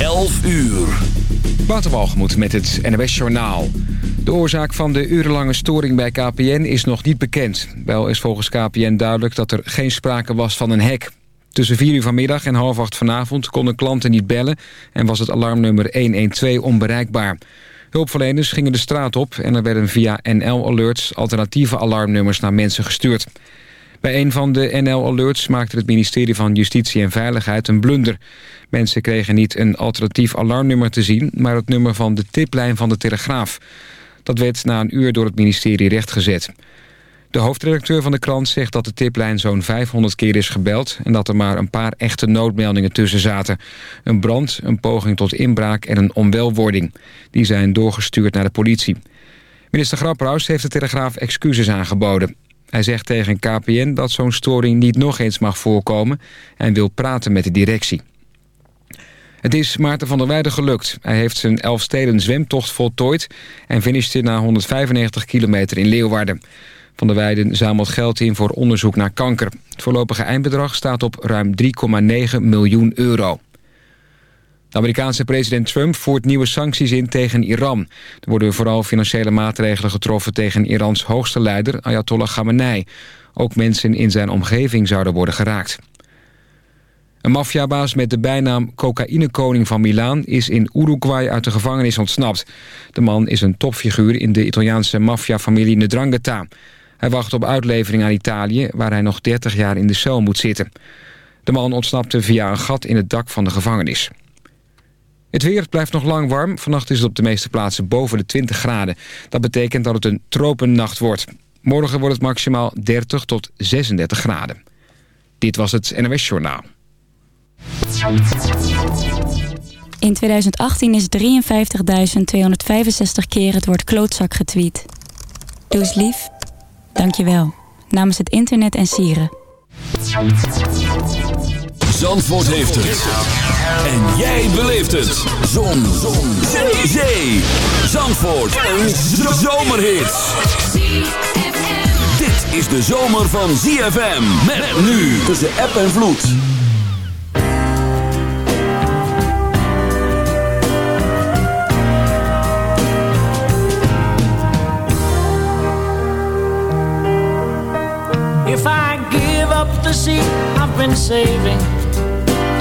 11 uur. Waterwalgemoed met het NWS Journaal. De oorzaak van de urenlange storing bij KPN is nog niet bekend. Wel is volgens KPN duidelijk dat er geen sprake was van een hack. Tussen 4 uur vanmiddag en half acht vanavond konden klanten niet bellen... en was het alarmnummer 112 onbereikbaar. Hulpverleners gingen de straat op en er werden via NL-alerts... alternatieve alarmnummers naar mensen gestuurd. Bij een van de NL-alerts maakte het ministerie van Justitie en Veiligheid een blunder. Mensen kregen niet een alternatief alarmnummer te zien... maar het nummer van de tiplijn van de Telegraaf. Dat werd na een uur door het ministerie rechtgezet. De hoofdredacteur van de krant zegt dat de tiplijn zo'n 500 keer is gebeld... en dat er maar een paar echte noodmeldingen tussen zaten. Een brand, een poging tot inbraak en een onwelwording. Die zijn doorgestuurd naar de politie. Minister Grapperhaus heeft de Telegraaf excuses aangeboden. Hij zegt tegen KPN dat zo'n storing niet nog eens mag voorkomen... en wil praten met de directie. Het is Maarten van der Weijden gelukt. Hij heeft zijn Elfsteden zwemtocht voltooid... en finishte na 195 kilometer in Leeuwarden. Van der Weijden zamelt geld in voor onderzoek naar kanker. Het voorlopige eindbedrag staat op ruim 3,9 miljoen euro. De Amerikaanse president Trump voert nieuwe sancties in tegen Iran. Er worden vooral financiële maatregelen getroffen tegen Irans hoogste leider Ayatollah Khamenei. Ook mensen in zijn omgeving zouden worden geraakt. Een maffiabaas met de bijnaam cocaïnekoning van Milaan... is in Uruguay uit de gevangenis ontsnapt. De man is een topfiguur in de Italiaanse maffiafamilie Ndrangheta. Hij wacht op uitlevering aan Italië... waar hij nog 30 jaar in de cel moet zitten. De man ontsnapte via een gat in het dak van de gevangenis. Het weer blijft nog lang warm. Vannacht is het op de meeste plaatsen boven de 20 graden. Dat betekent dat het een tropennacht wordt. Morgen wordt het maximaal 30 tot 36 graden. Dit was het NOS Journaal. In 2018 is 53.265 keer het woord klootzak getweet. Doe eens lief. Dank je wel. Namens het internet en sieren. Zandvoort heeft het. En jij beleeft het. Zon. Zon. Zee. Zee. Zandvoort. Een zomerhit. Dit is de zomer van ZFM. Met nu tussen app en vloed. If I give up the seat I've been saving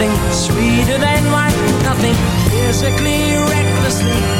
nothing sweeter than wine, nothing physically, recklessly,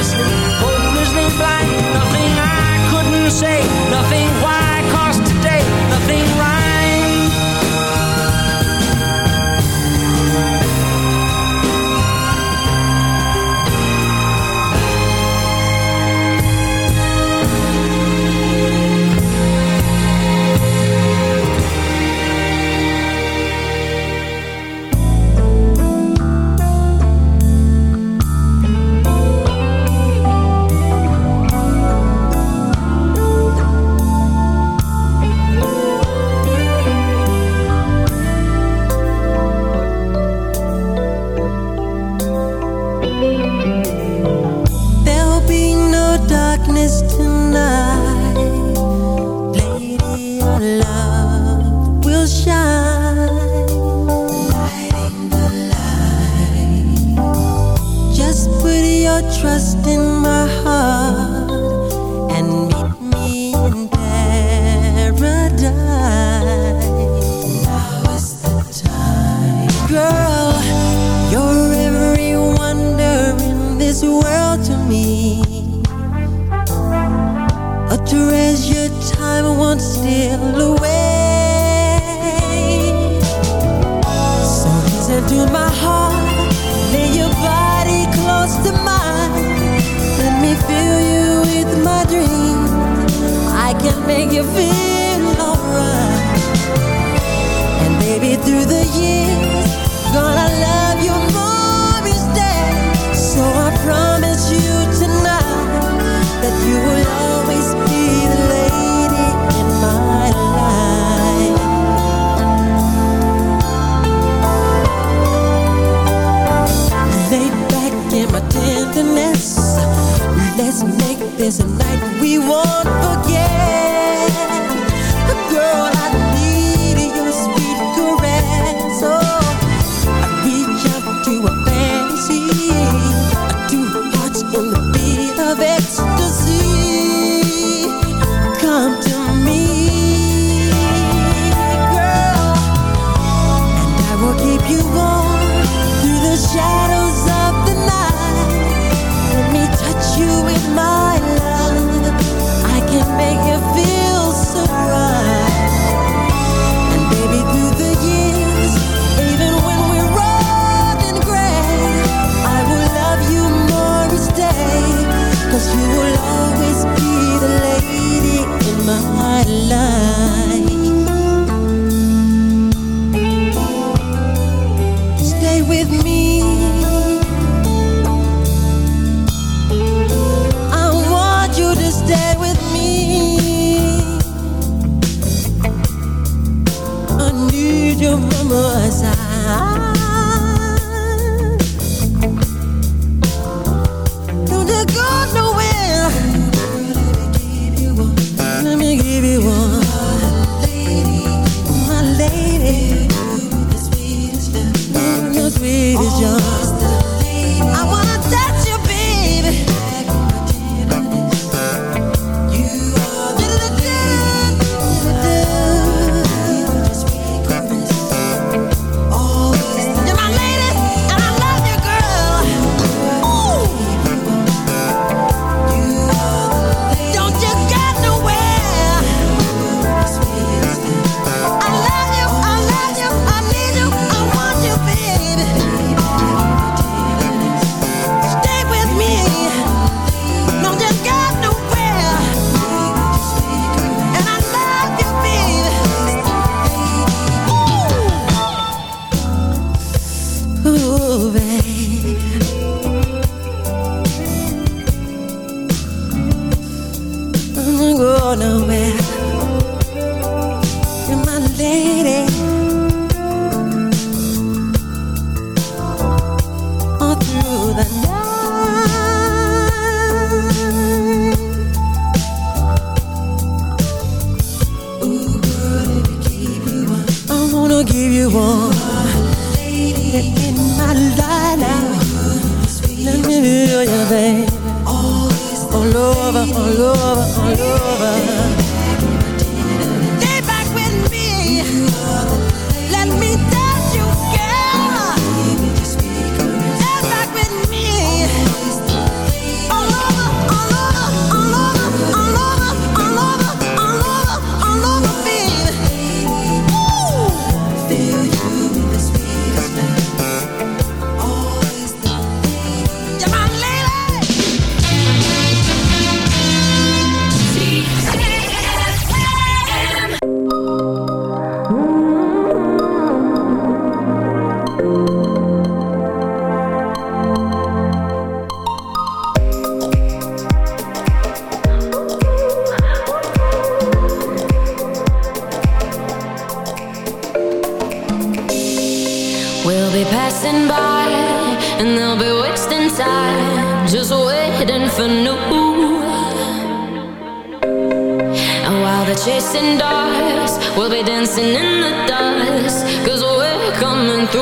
recklessly, hopelessly blind, nothing I couldn't say, nothing why, cause today, nothing right.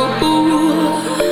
Oh.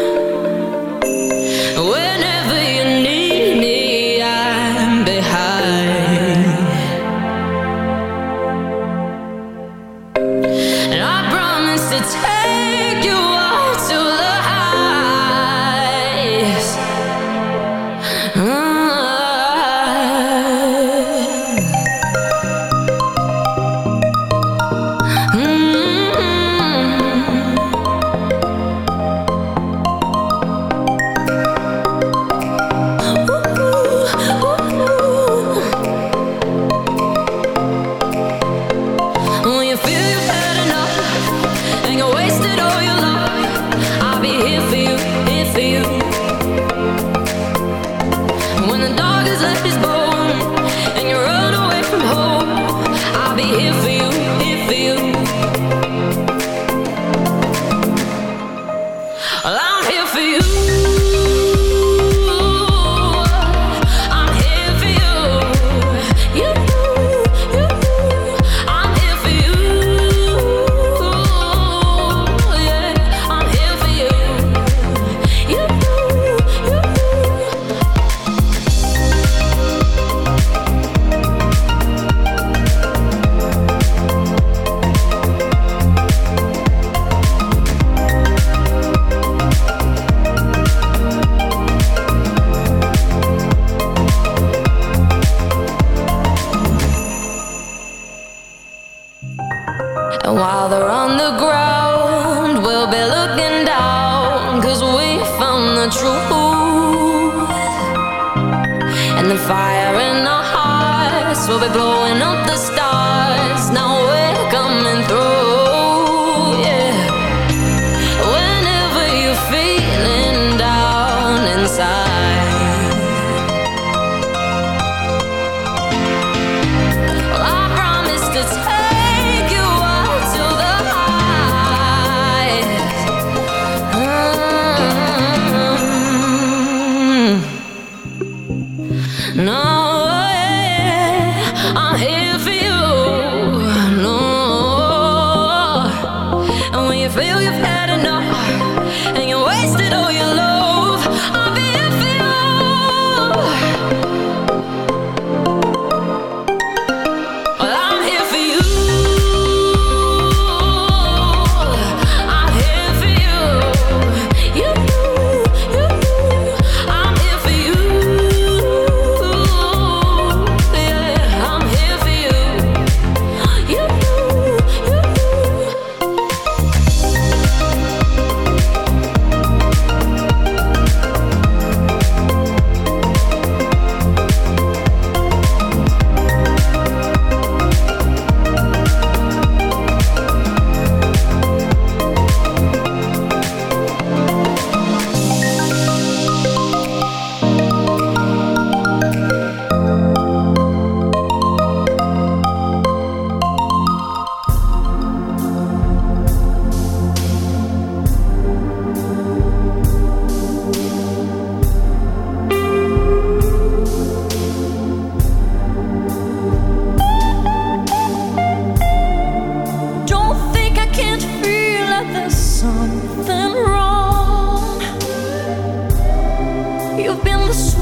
we'll be blowing up the stars. Now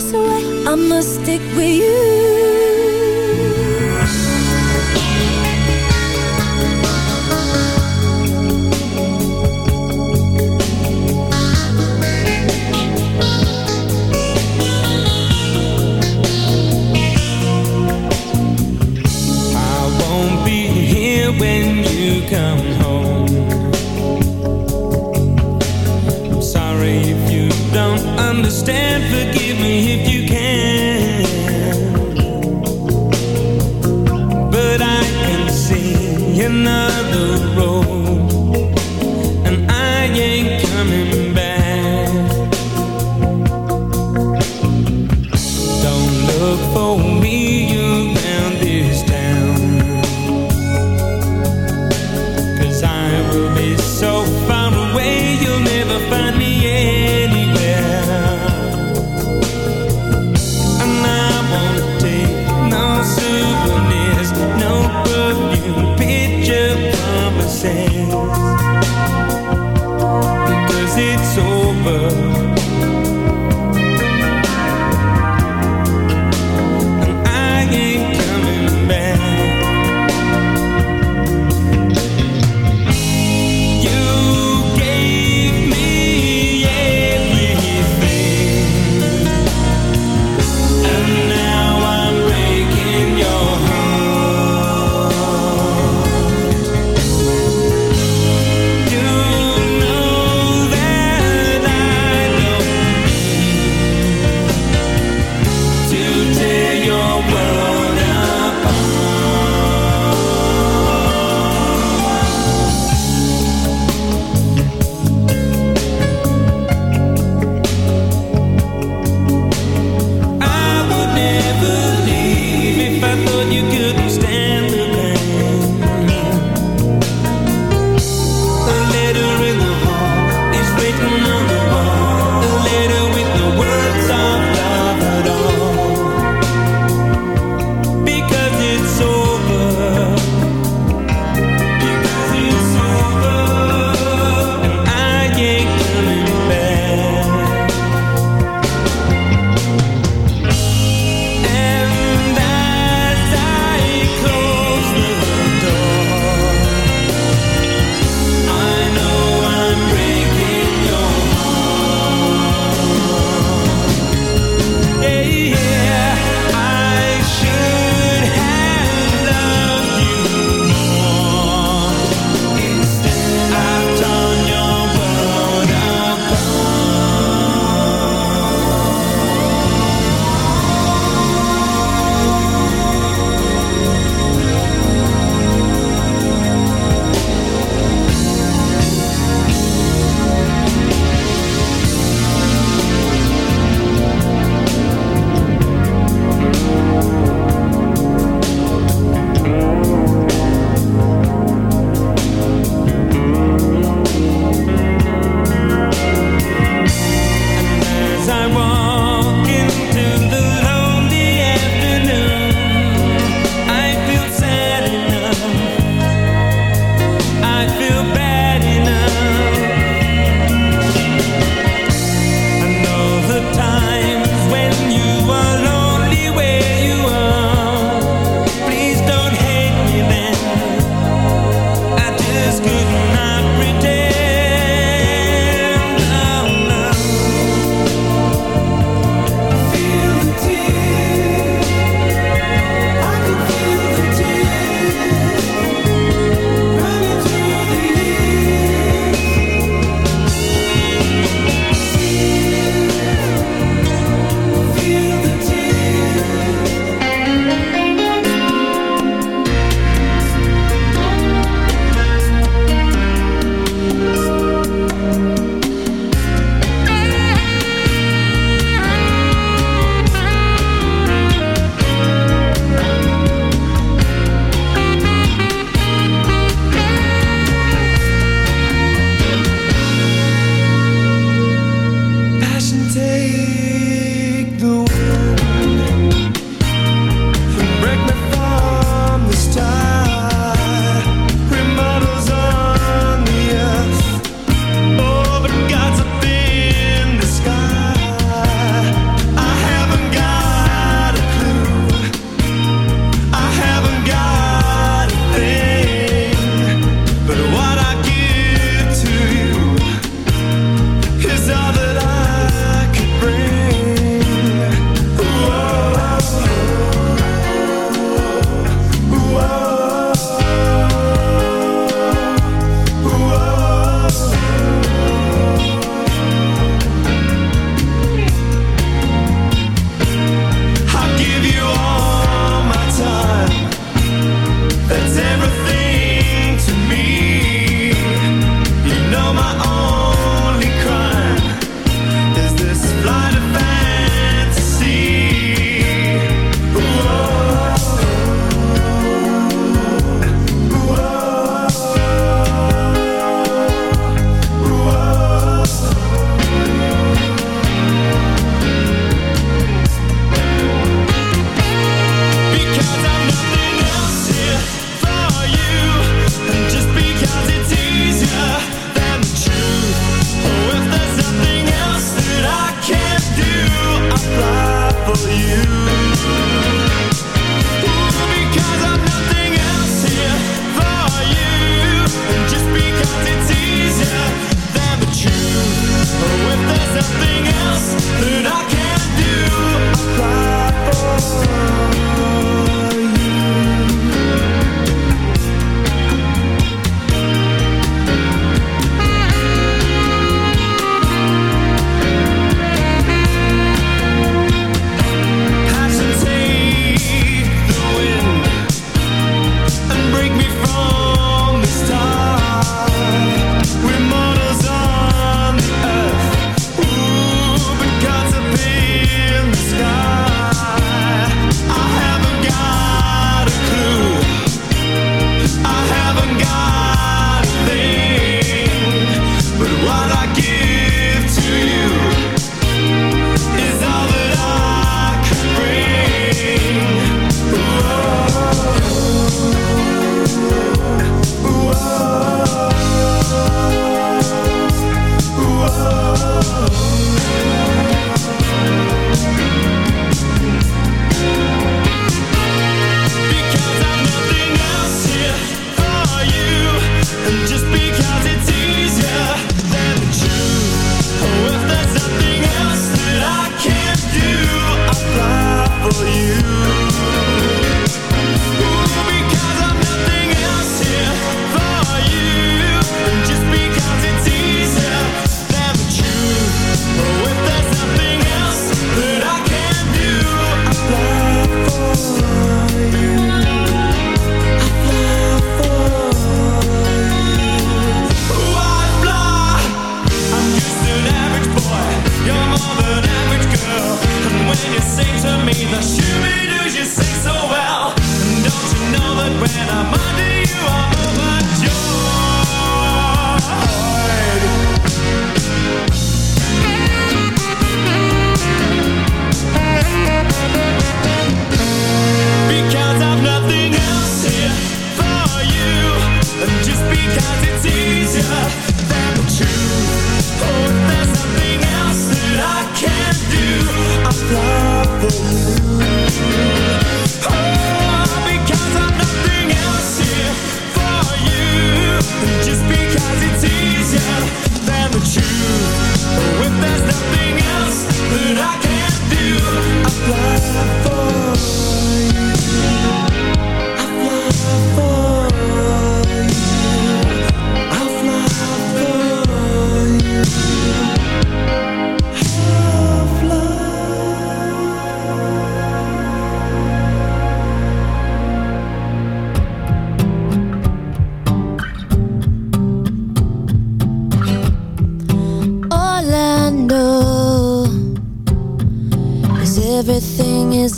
this away I must stick with you.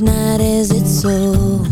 Not as it's sold.